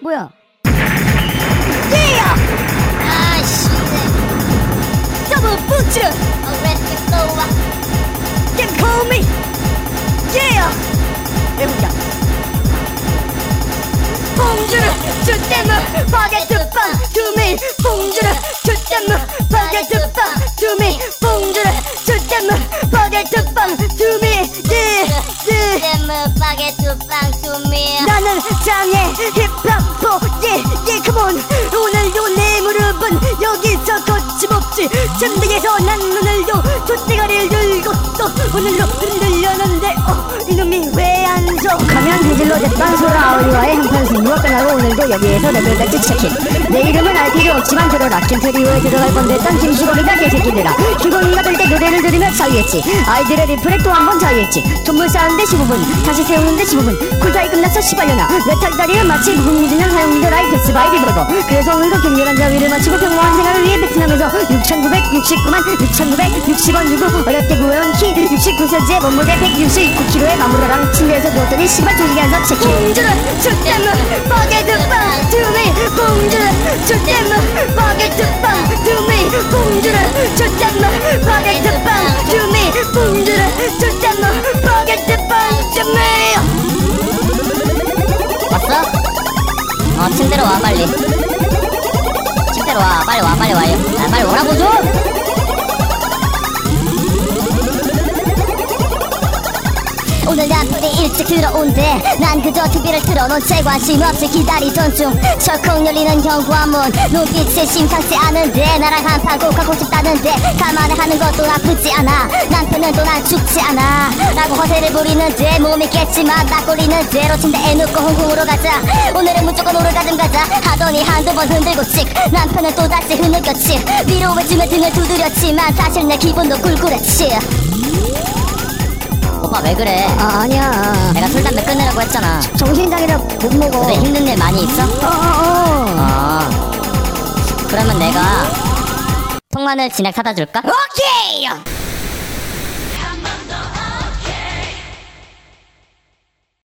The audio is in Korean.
뭐야? 아씨 더블 부츠! 어레스트 플로우와 Can call me! Yeah! 해보자. 봉주를 주댐을 바게트 빵 두미 봉주를 주댐을 빵 투미 나는 장애 힙합 포 예 예 컴온 오늘도 내 무릎은 여기서 거침없지. 침대에서 난 오늘도 촛대가리를 들고 또 오늘도 흔들려는데 어 이놈이 왜 안 줘? 가면 해질로 제빵 소라 아울리와의 한판 승부가 끝나고 오늘도 여기에서 레벨다치 체킨 내 이름은 알 필요 없지만 들어라. 김태리오에 들어갈 건데 딴 김수범이다 개새끼들아 기본이가 될 때 노래를 들으며 자유했지. 아이들의 리플에 또 한 번 자유했지. 동물 싸우는데 15분 다시 세우는데 15분. 쿨타임 끝났어 시발려나. 내 탈다리는 마치 무궁미진한 사용미드 라이프스 바이 리버거. 그래서 오늘도 격렬한 자위를 마치고 평범한 생활을 위해 베트남에서 6,969만 6,960원 주고 어렵게 구해온 키 69cm의 몸무게 169kg의 마무라랑 침대에서 누웠더니 시발 조직에서 체킹. 봉주는 주댐은 바게트 빵 두미 봉주는 주댐은 바게트 빵 두미 봉주는 주댐은 바게트 빵 두미 봉주는 주댐은 바게트 빵 두미 왔어? 어 침대로 와 빨리. 침대로 와 빨리 와 빨리 와요. 아, 빨리 오라고 좀 일찍 들어온대. 난 그저 TV를 틀어놓은 채 관심 없이 기다리던 중. 철컥 열리는 현관문 눈빛이 심상치 않은데 나랑 한판 꼭 하고 싶다는데 가만히 하는 것도 나쁘지 않아. 남편은 또 난 죽지 않아. 라고 허세를 부리는데 못 믿겠지만 나 꼴리는 대로 침대에 눕고 홍콩으로 가자. 오늘은 무조건 오르가즘 가자. 하더니 한두 번 흔들고 칙. 남편은 또다시 흐느껴 칙. 위로 외치며 등을 두드렸지만 사실 내 기분도 굴굴했지 오빠 왜 그래? 아, 아니야. 내가 술 담배 끊으라고 했잖아. 정신장애라 못 먹어. 왜 힘든 일 많이 있어? 어 어 어. 아 그러면 내가 통마늘 진액 사다 줄까? 오케이